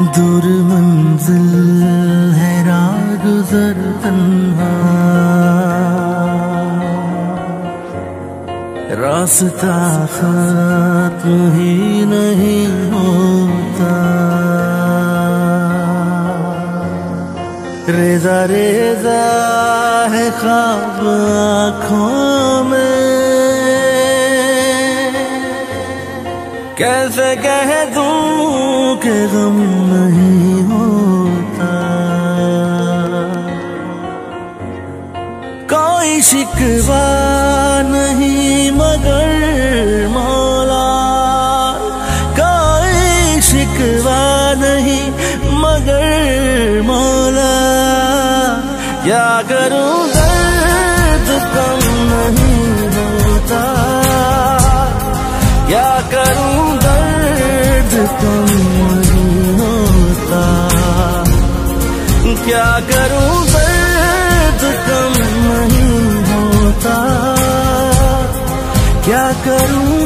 دور منزل ہے راہ گزر تنہا۔ راستہ ختم ہی نہیں ہوتا۔ ریزا ریزا ہے خواب آنکھوں میں۔ کیسے کہہ دوں کہ غم نہیں ہوتا۔ کوئی شکوا نہیں مگر مولا۔ کوئی شکوا نہیں مگر مولا۔ کیا کروں درد کم کیا کروں درد کم نہیں ہوتا؟ کیا کروں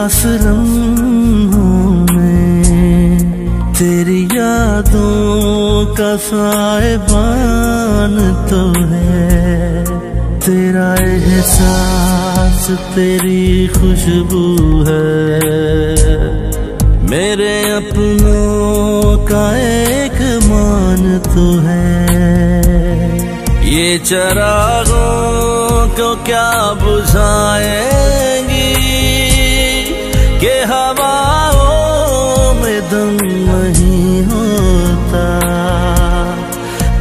اداس لمحوں میں۔ تیری یادوں کا سائبان تو ہے۔ تیرا احساس، تیری خوشبو ہے۔ میرے اپنوں کا ایک مان تو ہے۔ یہ چراغوں کو کیا بجھائیں گی؟ نہیں ہوتا۔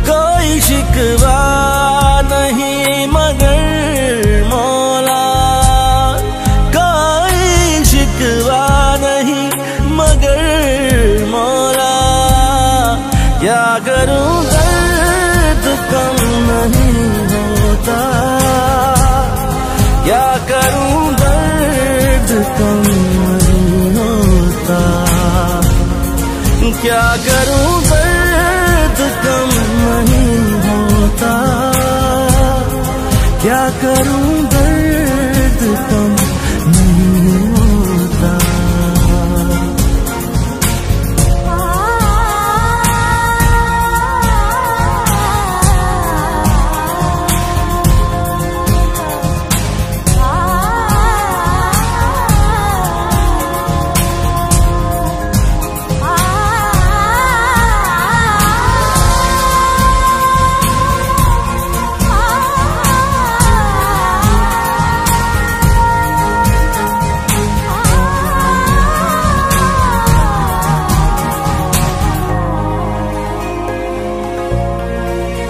کوئی شکوا نہیں مگر مولا۔ کوئی شکوا نہیں مگر مولا۔ کیا کروں درد کم کیا کروں درد کم نہیں ہوتا؟ کیا کروں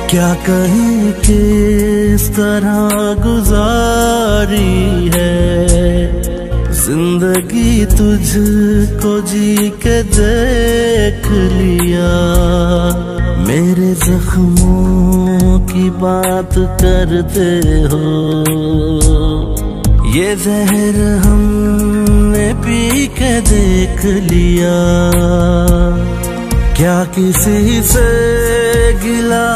کیا کہیں کس طرح گزاری ہے؟ زندگی تجھ کو جی کے دیکھ لیا۔ میرے زخموں کی بات کرتے ہو۔ یہ زہر ہم نے پی کے دیکھ لیا۔ کیا کسی سے گلا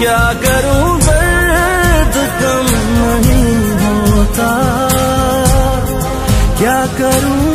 کیا کروں درد کم نہیں ہوتا؟ کیا کروں